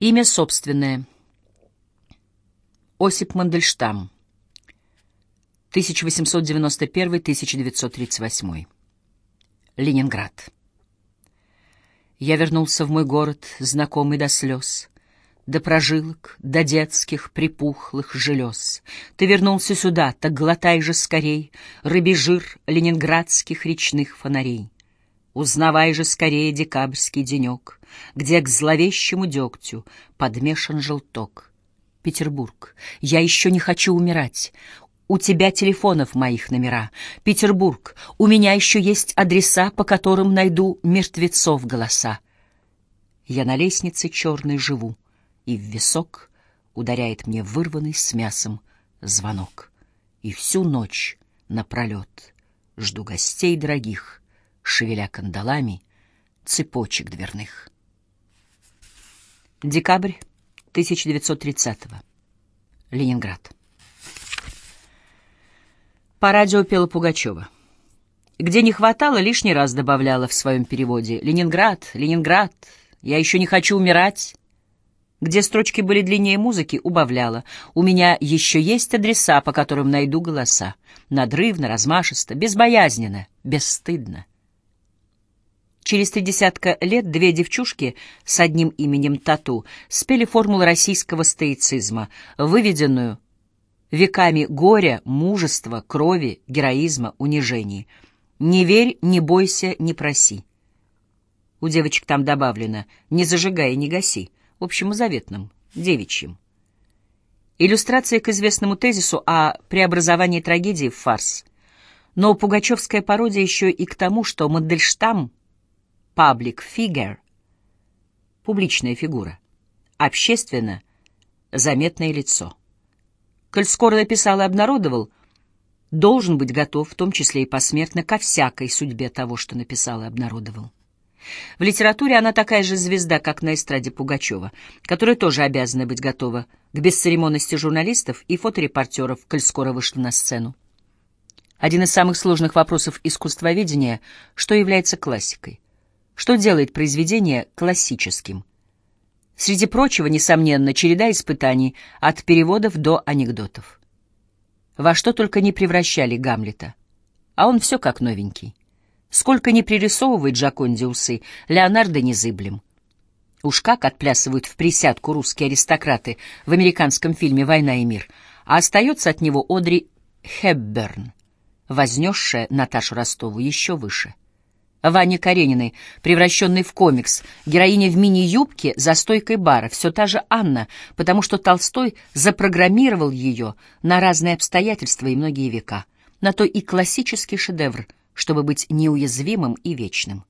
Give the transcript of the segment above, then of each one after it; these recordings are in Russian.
Имя собственное. Осип Мандельштам. 1891-1938. Ленинград. Я вернулся в мой город, знакомый до слез, До прожилок, до детских припухлых желез. Ты вернулся сюда, так глотай же скорей Рыбий жир ленинградских речных фонарей. Узнавай же скорее декабрьский денек, Где к зловещему дегтю подмешан желток. Петербург, я еще не хочу умирать. У тебя телефонов моих номера. Петербург, у меня еще есть адреса, по которым найду мертвецов голоса. Я на лестнице черной живу, и в висок ударяет мне вырванный с мясом звонок. И всю ночь напролет жду гостей дорогих, шевеля кандалами цепочек дверных. Декабрь 1930 -го. Ленинград. По радио пела Пугачева. Где не хватало, лишний раз добавляла в своем переводе «Ленинград, Ленинград, я еще не хочу умирать». Где строчки были длиннее музыки, убавляла. У меня еще есть адреса, по которым найду голоса. Надрывно, размашисто, безбоязненно, бесстыдно. Через три десятка лет две девчушки с одним именем Тату спели формулу российского стоицизма, выведенную веками горя, мужества, крови, героизма, унижений. «Не верь, не бойся, не проси». У девочек там добавлено «не зажигай и не гаси», в общем, заветном, девичьем. Иллюстрация к известному тезису о преобразовании трагедии в фарс. Но пугачевская пародия еще и к тому, что Мандельштам — public figure — публичная фигура, общественно заметное лицо. Коль скоро написал и обнародовал, должен быть готов, в том числе и посмертно, ко всякой судьбе того, что написал и обнародовал. В литературе она такая же звезда, как на эстраде Пугачева, которая тоже обязана быть готова к бесцеремонности журналистов и фоторепортеров, коль скоро вышла на сцену. Один из самых сложных вопросов искусствоведения — что является классикой? Что делает произведение классическим. Среди прочего, несомненно, череда испытаний от переводов до анекдотов. Во что только не превращали Гамлета. А он все как новенький. Сколько не пририсовывает Джаконди усы, Леонардо незыблем. Уж как отплясывают в присядку русские аристократы в американском фильме «Война и мир», а остается от него Одри Хепберн, вознесшая Наташу Ростову еще выше. Ваня Карениной, превращенной в комикс, героиня в мини-юбке за стойкой бара, все та же Анна, потому что Толстой запрограммировал ее на разные обстоятельства и многие века, на то и классический шедевр, чтобы быть неуязвимым и вечным.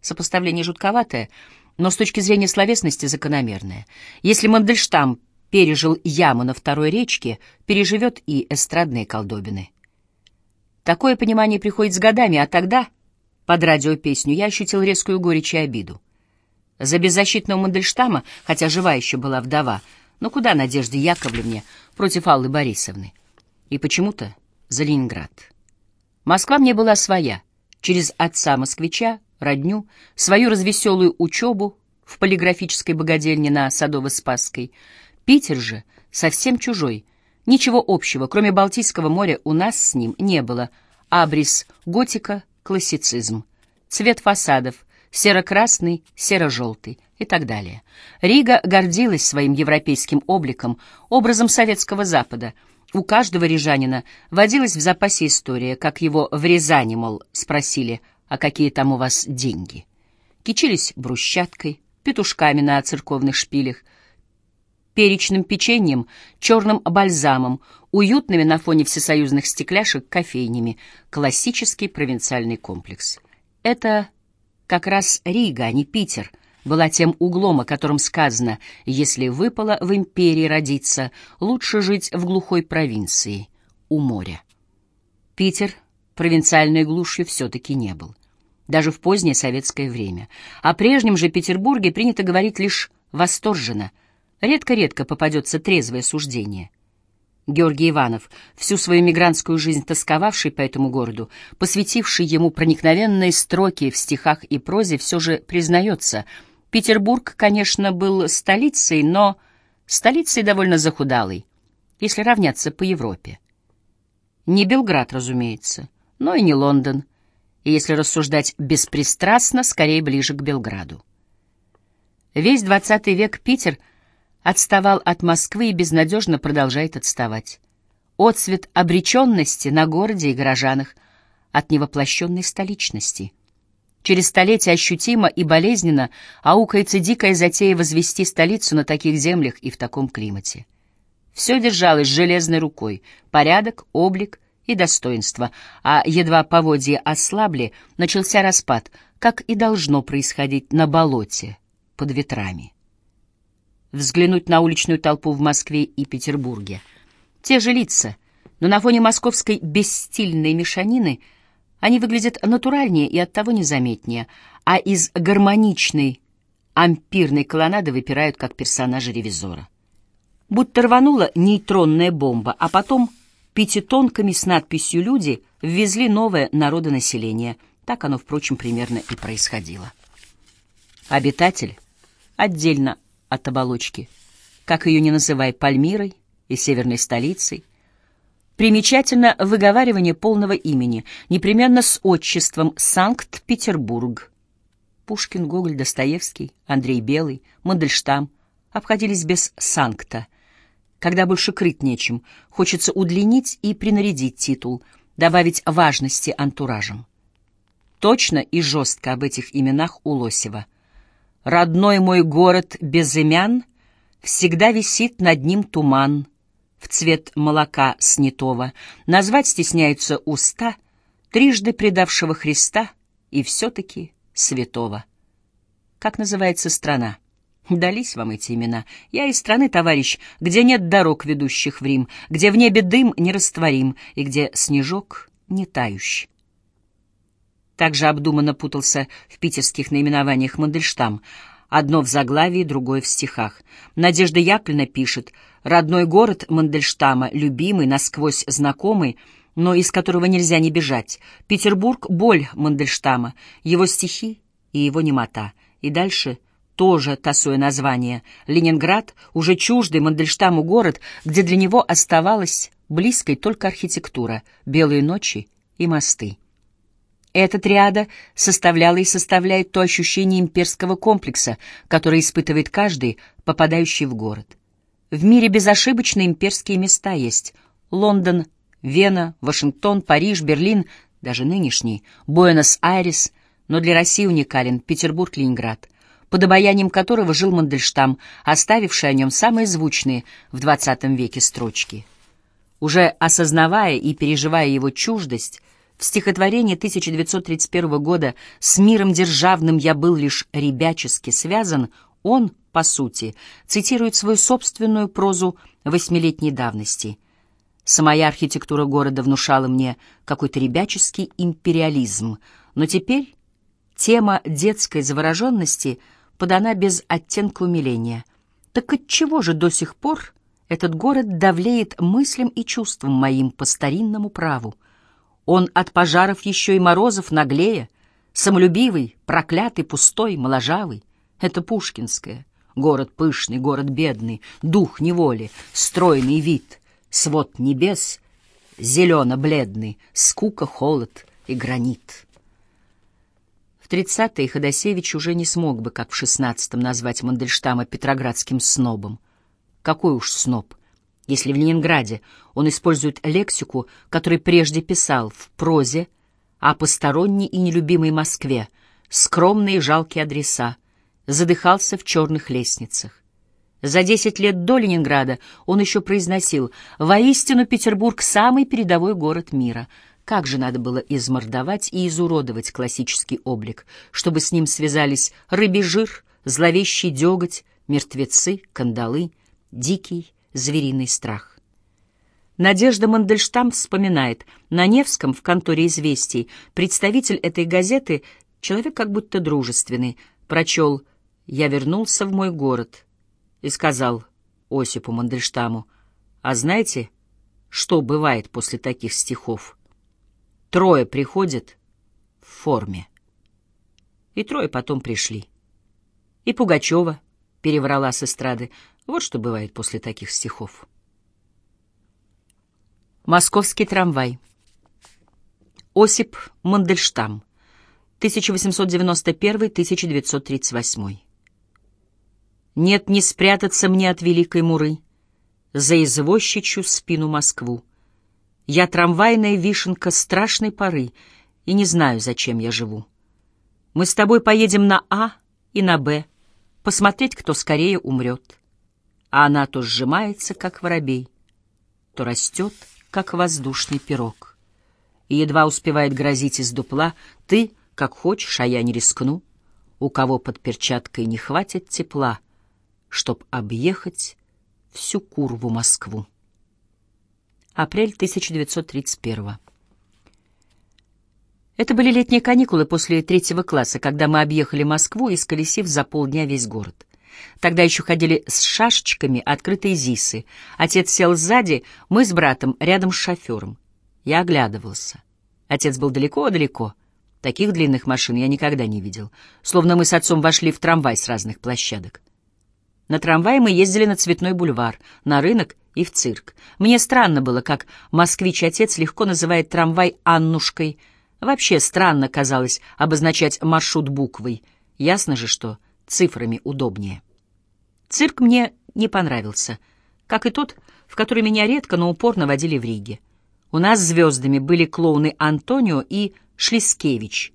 Сопоставление жутковатое, но с точки зрения словесности закономерное. Если Мандельштам пережил яму на второй речке, переживет и эстрадные колдобины. Такое понимание приходит с годами, а тогда под радиопесню, я ощутил резкую горечь и обиду. За беззащитного Мандельштама, хотя жива еще была вдова, но куда Надежде Яковлевне против Аллы Борисовны? И почему-то за Ленинград. Москва мне была своя, через отца-москвича, родню, свою развеселую учебу в полиграфической богадельне на Садово-Спасской. Питер же совсем чужой, ничего общего, кроме Балтийского моря, у нас с ним не было. Абрис готика — классицизм, цвет фасадов, серо-красный, серо-желтый и так далее. Рига гордилась своим европейским обликом, образом советского Запада. У каждого рижанина водилась в запасе история, как его в Рязани, мол, спросили, а какие там у вас деньги. Кичились брусчаткой, петушками на церковных шпилях, перечным печеньем, черным бальзамом, уютными на фоне всесоюзных стекляшек кофейнями, классический провинциальный комплекс. Это как раз Рига, а не Питер, была тем углом, о котором сказано, если выпало в империи родиться, лучше жить в глухой провинции, у моря. Питер провинциальной глушью все-таки не был, даже в позднее советское время. О прежнем же Петербурге принято говорить лишь восторженно — Редко-редко попадется трезвое суждение. Георгий Иванов, всю свою мигрантскую жизнь тосковавший по этому городу, посвятивший ему проникновенные строки в стихах и прозе, все же признается, Петербург, конечно, был столицей, но столицей довольно захудалой, если равняться по Европе. Не Белград, разумеется, но и не Лондон, и если рассуждать беспристрастно, скорее ближе к Белграду. Весь XX век Питер отставал от Москвы и безнадежно продолжает отставать. Отцвет обреченности на городе и горожанах от невоплощенной столичности — Через столетия ощутимо и болезненно аукается дикая затея возвести столицу на таких землях и в таком климате. Все держалось железной рукой — порядок, облик и достоинство, а едва поводья ослабли, начался распад, как и должно происходить на болоте под ветрами. Взглянуть на уличную толпу в Москве и Петербурге. Те же лица, но на фоне московской бесстильной мешанины — они выглядят натуральнее и оттого незаметнее, а из гармоничной ампирной колоннады выпирают, как персонажи ревизора. Будто рванула нейтронная бомба, а потом пятитонками с надписью «Люди» ввезли новое народонаселение. Так оно, впрочем, примерно и происходило. Обитатель отдельно от оболочки, как ее не называй, Пальмирой и северной столицей, Примечательно выговаривание полного имени, непременно с отчеством Санкт-Петербург. Пушкин, Гоголь, Достоевский, Андрей Белый, Мандельштам обходились без «санкта». Когда больше крыть нечем, хочется удлинить и принарядить титул, добавить важности антуражем. Точно и жестко об этих именах у Лосева. «Родной мой город безымян, всегда висит над ним туман» в цвет молока снятого, назвать стесняются уста, трижды предавшего Христа и все-таки святого. Как называется страна? Дались вам эти имена. Я из страны, товарищ, где нет дорог, ведущих в Рим, где в небе дым нерастворим и где снежок не тающий. Также обдуманно путался в питерских наименованиях Мандельштам — Одно в заглавии, другое в стихах. Надежда Яковлевна пишет «Родной город Мандельштама, любимый, насквозь знакомый, но из которого нельзя не бежать. Петербург — боль Мандельштама, его стихи и его немота». И дальше тоже тасуя название. Ленинград — уже чуждый Мандельштаму город, где для него оставалась близкой только архитектура, белые ночи и мосты. Эта триада составляла и составляет то ощущение имперского комплекса, которое испытывает каждый, попадающий в город. В мире безошибочно имперские места есть. Лондон, Вена, Вашингтон, Париж, Берлин, даже нынешний, Буэнос-Айрес, но для России уникален Петербург, Ленинград, под обаянием которого жил Мандельштам, оставивший о нем самые звучные в XX веке строчки. Уже осознавая и переживая его чуждость, в стихотворении 1931 года «С миром державным я был лишь ребячески связан» он, по сути, цитирует свою собственную прозу восьмилетней давности. «Самая архитектура города внушала мне какой-то ребяческий империализм, но теперь тема детской завороженности подана без оттенка умиления. Так отчего же до сих пор этот город давлеет мыслям и чувствам моим по старинному праву?» Он от пожаров еще и морозов наглее, самолюбивый, проклятый, пустой, моложавый. Это Пушкинское. Город пышный, город бедный, дух неволи, стройный вид, свод небес, зелено-бледный, скука, холод и гранит. В тридцатые Ходосевич уже не смог бы, как в шестнадцатом, назвать Мандельштама петроградским снобом. Какой уж сноб! Если в Ленинграде он использует лексику, которой прежде писал в прозе, о посторонней и нелюбимой Москве, скромные и жалкие адреса, задыхался в черных лестницах. За десять лет до Ленинграда он еще произносил «Воистину Петербург — самый передовой город мира». Как же надо было измордовать и изуродовать классический облик, чтобы с ним связались рыбий жир, зловещий деготь, мертвецы, кандалы, дикий, звериный страх. Надежда Мандельштам вспоминает, на Невском в конторе «Известий» представитель этой газеты, человек как будто дружественный, прочел «Я вернулся в мой город» и сказал Осипу Мандельштаму, «А знаете, что бывает после таких стихов? Трое приходят в форме». И трое потом пришли. И Пугачева переврала с эстрады. Вот что бывает после таких стихов. Московский трамвай. Осип Мандельштам. 1891-1938. Нет, не спрятаться мне от великой муры, За извозчичью спину Москву. Я трамвайная вишенка страшной поры, И не знаю, зачем я живу. Мы с тобой поедем на А и на Б, Посмотреть, кто скорее умрет. А она то сжимается, как воробей, То растет, как воздушный пирог. И едва успевает грозить из дупла, Ты, как хочешь, а я не рискну, У кого под перчаткой не хватит тепла, Чтоб объехать всю курву Москву. Апрель 1931 Это были летние каникулы после третьего класса, когда мы объехали Москву, и исколесив за полдня весь город. Тогда еще ходили с шашечками открытые ЗИСы. Отец сел сзади, мы с братом рядом с шофером. Я оглядывался. Отец был далеко-далеко. Таких длинных машин я никогда не видел. Словно мы с отцом вошли в трамвай с разных площадок. На трамвае мы ездили на Цветной бульвар, на рынок и в цирк. Мне странно было, как москвич-отец легко называет трамвай Аннушкой. Вообще странно казалось обозначать маршрут буквой. Ясно же, что цифрами удобнее. Цирк мне не понравился, как и тот, в который меня редко, но упорно водили в Риге. У нас звездами были клоуны Антонио и Шлискевич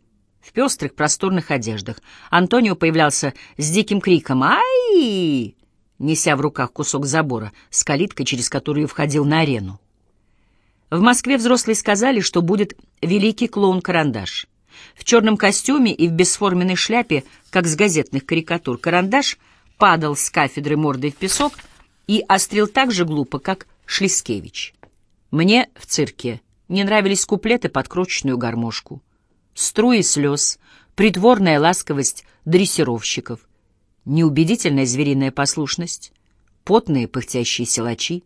в пестрых просторных одеждах. Антонио появлялся с диким криком «Ай!», неся в руках кусок забора с калиткой, через которую входил на арену. В Москве взрослые сказали, что будет великий клоун-карандаш. В черном костюме и в бесформенной шляпе, как с газетных карикатур, карандаш падал с кафедры мордой в песок и острил так же глупо, как Шлискевич. Мне в цирке не нравились куплеты под крошечную гармошку, струи слез, притворная ласковость дрессировщиков, неубедительная звериная послушность, потные пыхтящие силачи,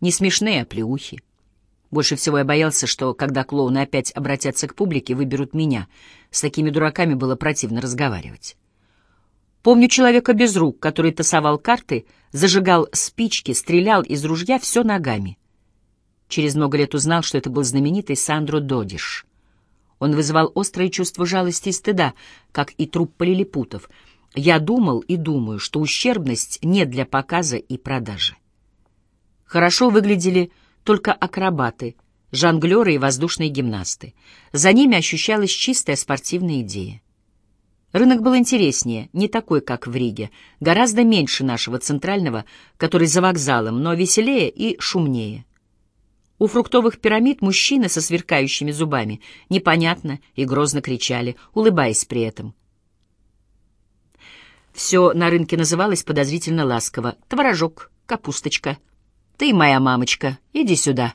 несмешные оплеухи. Больше всего я боялся, что, когда клоуны опять обратятся к публике, выберут меня. С такими дураками было противно разговаривать. Помню человека без рук, который тасовал карты, зажигал спички, стрелял из ружья все ногами. Через много лет узнал, что это был знаменитый Сандро Додиш. Он вызывал острое чувство жалости и стыда, как и труп полилипутов. Я думал и думаю, что ущербность не для показа и продажи. Хорошо выглядели только акробаты, жонглеры и воздушные гимнасты. За ними ощущалась чистая спортивная идея. Рынок был интереснее, не такой, как в Риге, гораздо меньше нашего центрального, который за вокзалом, но веселее и шумнее. У фруктовых пирамид мужчины со сверкающими зубами непонятно и грозно кричали, улыбаясь при этом. Все на рынке называлось подозрительно ласково. Творожок, капусточка. Ты моя мамочка, иди сюда.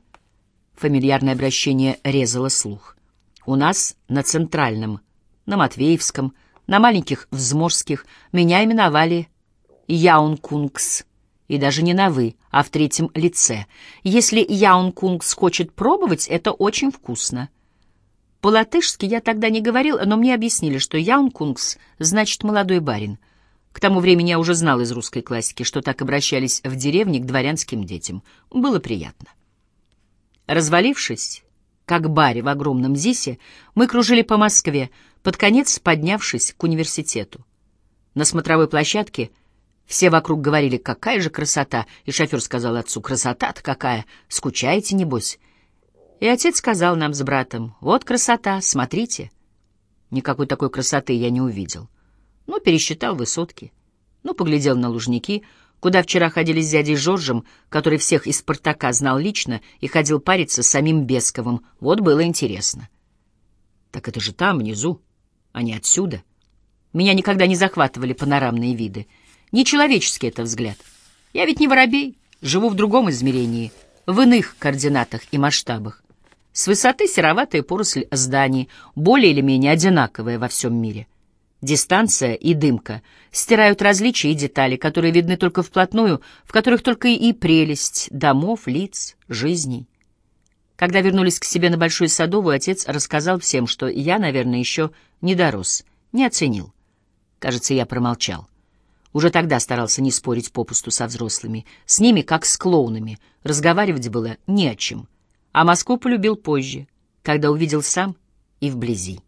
Фамильярное обращение резало слух. У нас на Центральном, на Матвеевском, на маленьких Взморских меня именовали Яункунгс и даже не на «вы», а в третьем лице. Если Яун Кунгс хочет пробовать, это очень вкусно. По-латышски я тогда не говорил, но мне объяснили, что Яун Кунгс значит «молодой барин». К тому времени я уже знал из русской классики, что так обращались в деревне к дворянским детям. Было приятно. Развалившись, как баре в огромном ЗИСе, мы кружили по Москве, под конец поднявшись к университету. На смотровой площадке — все вокруг говорили, какая же красота, и шофер сказал отцу, красота-то какая, скучаете, небось. И отец сказал нам с братом, вот красота, смотрите. Никакой такой красоты я не увидел. Ну, пересчитал высотки, ну, поглядел на лужники, куда вчера ходили с дядей Жоржем, который всех из «Спартака» знал лично и ходил париться с самим Бесковым. Вот было интересно. Так это же там, внизу, а не отсюда. Меня никогда не захватывали панорамные виды — Нечеловеческий это взгляд. Я ведь не воробей, живу в другом измерении, в иных координатах и масштабах. С высоты сероватая поросль зданий, более или менее одинаковая во всем мире. Дистанция и дымка стирают различия и детали, которые видны только вплотную, в которых только и прелесть домов, лиц, жизней. Когда вернулись к себе на Большую Садовую, отец рассказал всем, что я, наверное, еще не дорос, не оценил. Кажется, я промолчал. Уже тогда старался не спорить попусту со взрослыми. С ними, как с клоунами, разговаривать было не о чем. А Москву полюбил позже, когда увидел сам и вблизи.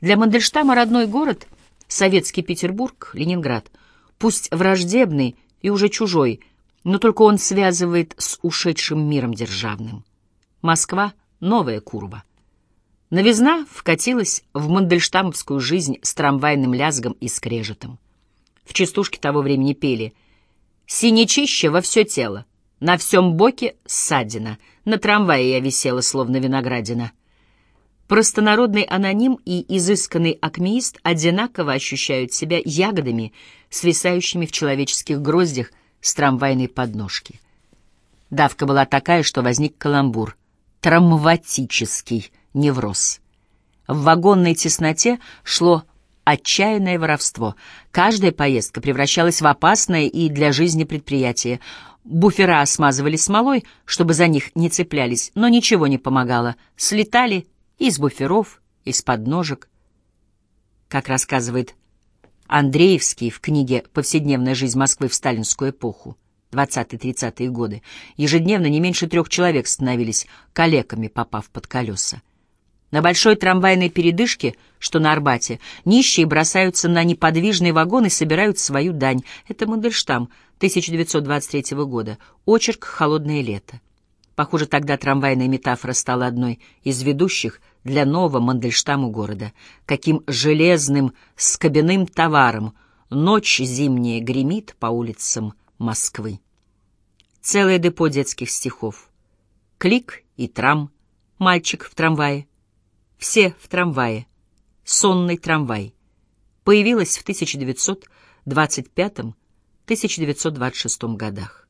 Для Мандельштама родной город — советский Петербург, Ленинград, пусть враждебный и уже чужой, но только он связывает с ушедшим миром державным. Москва — новая курва. Новизна вкатилась в мандельштамовскую жизнь с трамвайным лязгом и скрежетом. В частушке того времени пели «Синячище во все тело, на всем боке ссадина, на трамвае я висела, словно виноградина». Простонародный аноним и изысканный акмеист одинаково ощущают себя ягодами, свисающими в человеческих гроздях с трамвайной подножки. Давка была такая, что возник каламбур. Травматический невроз. В вагонной тесноте шло отчаянное воровство. Каждая поездка превращалась в опасное и для жизни предприятие. Буфера смазывали смолой, чтобы за них не цеплялись, но ничего не помогало. Слетали из буферов, из подножек. Как рассказывает Андреевский в книге «Повседневная жизнь Москвы в сталинскую эпоху» 20-30-е годы, ежедневно не меньше трех человек становились калеками, попав под колеса. На большой трамвайной передышке, что на Арбате, нищие бросаются на неподвижный вагон и собирают свою дань. Это Мандельштам 1923 года. Очерк «Холодное лето». Похоже, тогда трамвайная метафора стала одной из ведущих для нового Мандельштаму города. Каким железным скобяным товаром ночь зимняя гремит по улицам Москвы. Целое депо детских стихов. Клик и трам, мальчик в трамвае. Все в трамвае. Сонный трамвай. Появилась в 1925-1926 годах.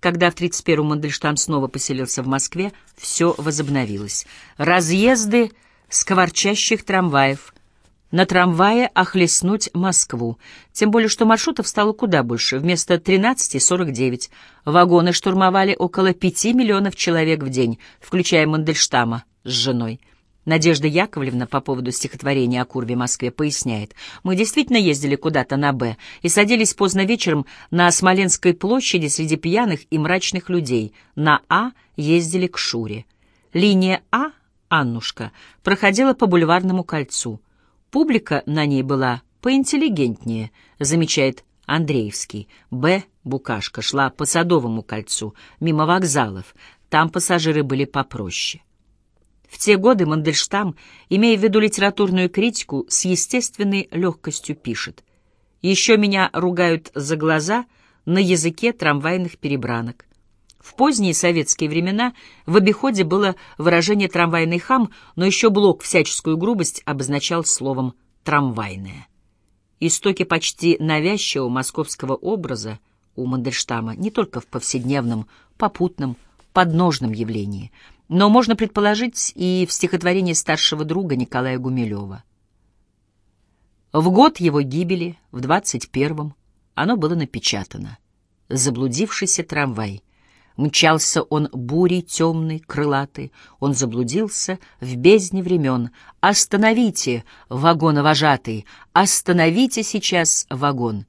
Когда в 31-м Мандельштам снова поселился в Москве, все возобновилось. Разъезды скворчащих трамваев. На трамвае охлестнуть Москву. Тем более, что маршрутов стало куда больше. Вместо 13 — 49. Вагоны штурмовали около 5 миллионов человек в день, включая Мандельштама с женой. Надежда Яковлевна по поводу стихотворения о Курве Москве поясняет. «Мы действительно ездили куда-то на «Б» и садились поздно вечером на Смоленской площади среди пьяных и мрачных людей. На «А» ездили к Шуре. Линия «А» Аннушка проходила по бульварному кольцу. Публика на ней была поинтеллигентнее, замечает Андреевский. «Б» Букашка шла по Садовому кольцу, мимо вокзалов. Там пассажиры были попроще. В те годы Мандельштам, имея в виду литературную критику, с естественной легкостью пишет. «Еще меня ругают за глаза на языке трамвайных перебранок». В поздние советские времена в обиходе было выражение «трамвайный хам», но еще Блок всяческую грубость обозначал словом «трамвайная». Истоки почти навязчивого московского образа у Мандельштама не только в повседневном, попутном, подножном явлении — но можно предположить и в стихотворении старшего друга Николая Гумилева. В год его гибели, в двадцать первом, оно было напечатано. Заблудившийся трамвай. Мчался он бурей темный, крылатый, он заблудился в бездне времен. Остановите, вагоновожатый, остановите сейчас вагон.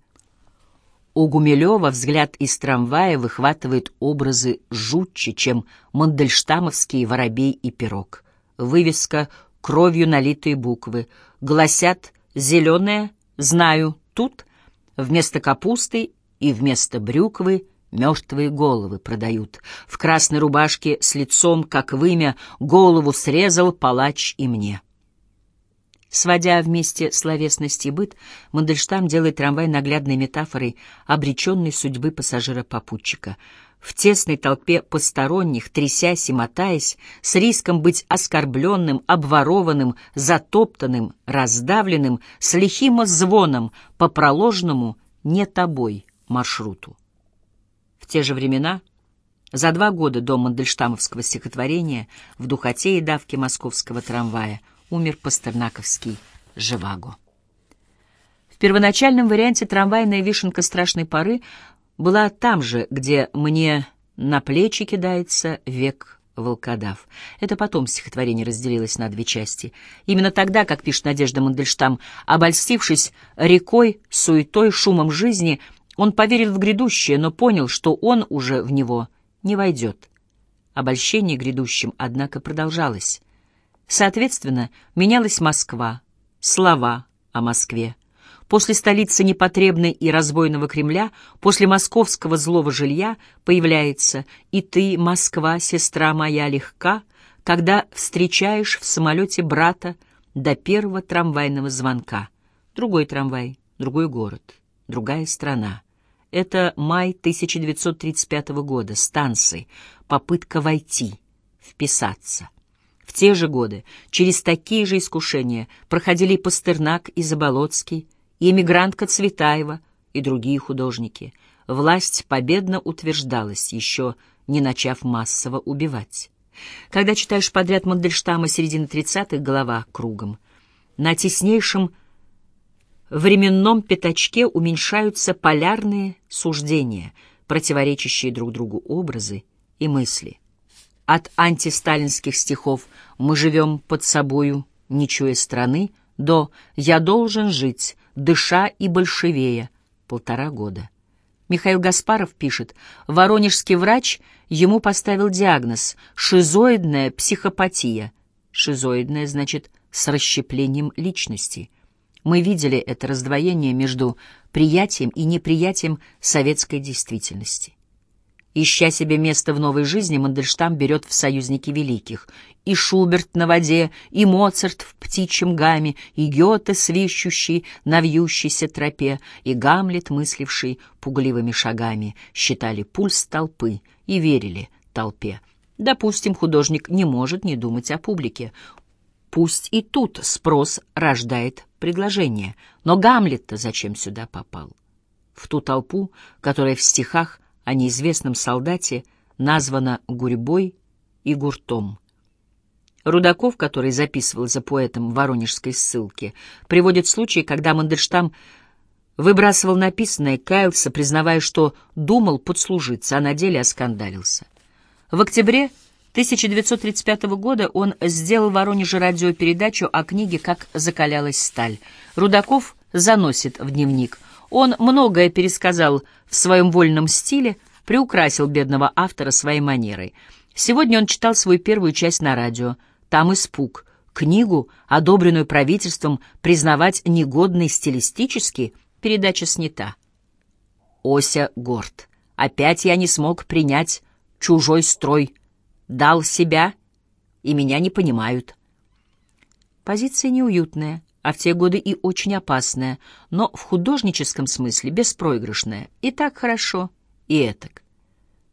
У Гумилева взгляд из трамвая выхватывает образы жутче, чем мандельштамовские воробей и пирог. Вывеска «Кровью налитые буквы» гласят «Зеленое, знаю, тут» вместо капусты и вместо брюквы мертвые головы продают. В красной рубашке с лицом, как вымя, голову срезал палач и мне. Сводя вместе словесность и быт, Мандельштам делает трамвай наглядной метафорой обреченной судьбы пассажира-попутчика. В тесной толпе посторонних, трясясь и мотаясь, с риском быть оскорбленным, обворованным, затоптанным, раздавленным, с лихим звоном по проложенному «не тобой» маршруту. В те же времена, за два года до Мандельштамовского стихотворения, в духоте и давке московского трамвая — умер пастернаковский Живаго. В первоначальном варианте трамвайная вишенка страшной поры была там же, где мне на плечи кидается век волкодав. Это потом стихотворение разделилось на две части. Именно тогда, как пишет Надежда Мандельштам, обольстившись рекой, суетой, шумом жизни, он поверил в грядущее, но понял, что он уже в него не войдет. Обольщение грядущим, однако, продолжалось. Соответственно, менялась Москва, слова о Москве. После столицы непотребной и разбойного Кремля, после московского злого жилья появляется «И ты, Москва, сестра моя, легка, когда встречаешь в самолете брата до первого трамвайного звонка». Другой трамвай, другой город, другая страна. Это май 1935 года, станции, попытка войти, вписаться. В те же годы через такие же искушения проходили и Пастернак, и Заболоцкий, и эмигрантка Цветаева, и другие художники. Власть победно утверждалась, еще не начав массово убивать. Когда читаешь подряд Мандельштама середины 30-х, голова кругом. На теснейшем временном пятачке уменьшаются полярные суждения, противоречащие друг другу образы и мысли. От антисталинских стихов «Мы живем под собою, не чуя страны» до «Я должен жить, дыша и большевея» полтора года. Михаил Гаспаров пишет, воронежский врач ему поставил диагноз «шизоидная психопатия». Шизоидная значит с расщеплением личности. Мы видели это раздвоение между приятием и неприятием советской действительности. Ища себе место в новой жизни, Мандельштам берет в союзники великих. И Шуберт на воде, и Моцарт в птичьем гамме, и Гёте, свищущий на вьющейся тропе, и Гамлет, мысливший пугливыми шагами, считали пульс толпы и верили толпе. Допустим, художник не может не думать о публике. Пусть и тут спрос рождает предложение. Но Гамлет-то зачем сюда попал? В ту толпу, которая в стихах о неизвестном солдате названа гурьбой и гуртом. Рудаков, который записывал за поэтом в воронежской ссылке, приводит случай, когда Мандельштам выбрасывал написанное, каялся, признавая, что думал подслужиться, а на деле оскандалился. В октябре 1935 года он сделал в Воронеже радиопередачу о книге «Как закалялась сталь». Рудаков заносит в дневник – он многое пересказал в своем вольном стиле, приукрасил бедного автора своей манерой. Сегодня он читал свою первую часть на радио. Там испуг. Книгу, одобренную правительством, признавать негодной стилистически, передача снята. Ося горд. Опять я не смог принять чужой строй. Дал себя, и меня не понимают. Позиция неуютная а в те годы и очень опасная, но в художническом смысле беспроигрышная. И так хорошо, и этак.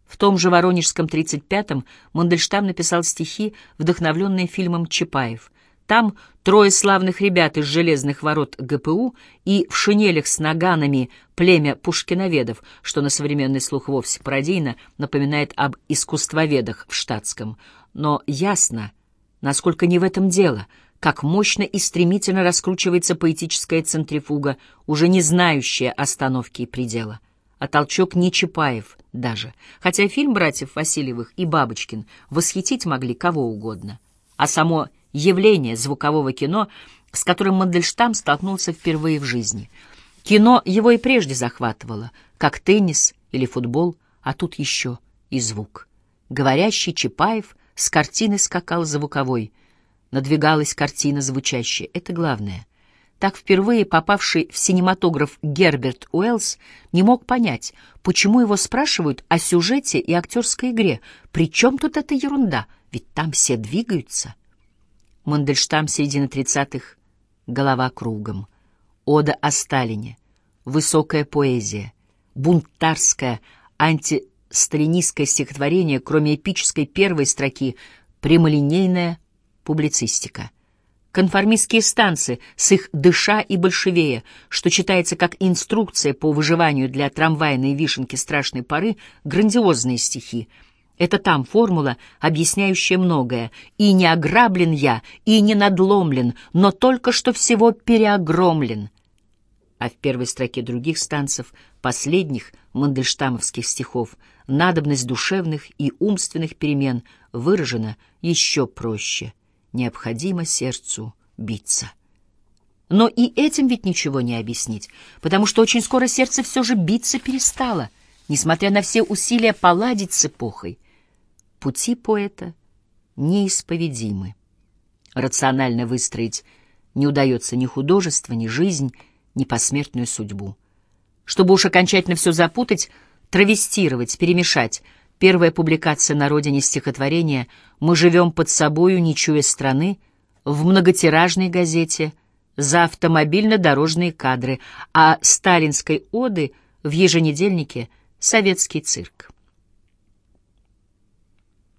В том же Воронежском 35-м Мандельштам написал стихи, вдохновленные фильмом «Чапаев». Там трое славных ребят из железных ворот ГПУ и в шинелях с наганами племя пушкиноведов, что на современный слух вовсе пародийно напоминает об искусствоведах в штатском. Но ясно, насколько не в этом дело — как мощно и стремительно раскручивается поэтическая центрифуга, уже не знающая остановки и предела. А толчок не Чапаев даже, хотя фильм братьев Васильевых и Бабочкин восхитить могли кого угодно. А само явление звукового кино, с которым Мандельштам столкнулся впервые в жизни. Кино его и прежде захватывало, как теннис или футбол, а тут еще и звук. Говорящий Чапаев с картины скакал звуковой — надвигалась картина звучащая. Это главное. Так впервые попавший в синематограф Герберт Уэллс не мог понять, почему его спрашивают о сюжете и актерской игре. При чем тут эта ерунда? Ведь там все двигаются. Мандельштам середины тридцатых, голова кругом. Ода о Сталине, высокая поэзия, бунтарское, антисталинистское стихотворение, кроме эпической первой строки, прямолинейное, публицистика. Конформистские станции с их «дыша» и «большевея», что читается как инструкция по выживанию для трамвайной вишенки страшной поры, грандиозные стихи. Это там формула, объясняющая многое. «И не ограблен я, и не надломлен, но только что всего переогромлен». а в первой строке других станцев, последних мандельштамовских стихов, надобность душевных и умственных перемен выражена еще проще. Необходимо сердцу биться. Но и этим ведь ничего не объяснить, потому что очень скоро сердце все же биться перестало, несмотря на все усилия поладить с эпохой. Пути поэта неисповедимы. Рационально выстроить не удается ни художество, ни жизнь, ни посмертную судьбу. Чтобы уж окончательно все запутать, травестировать, перемешать, первая публикация на родине стихотворения «Мы живем под собою, не чуя страны» в многотиражной газете за автомобильно-дорожные кадры, а сталинской оды в еженедельнике «Советский цирк».